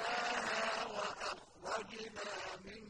فَقَدَرْنَاهَا وَأَخْرَجْنَا مِنْهَا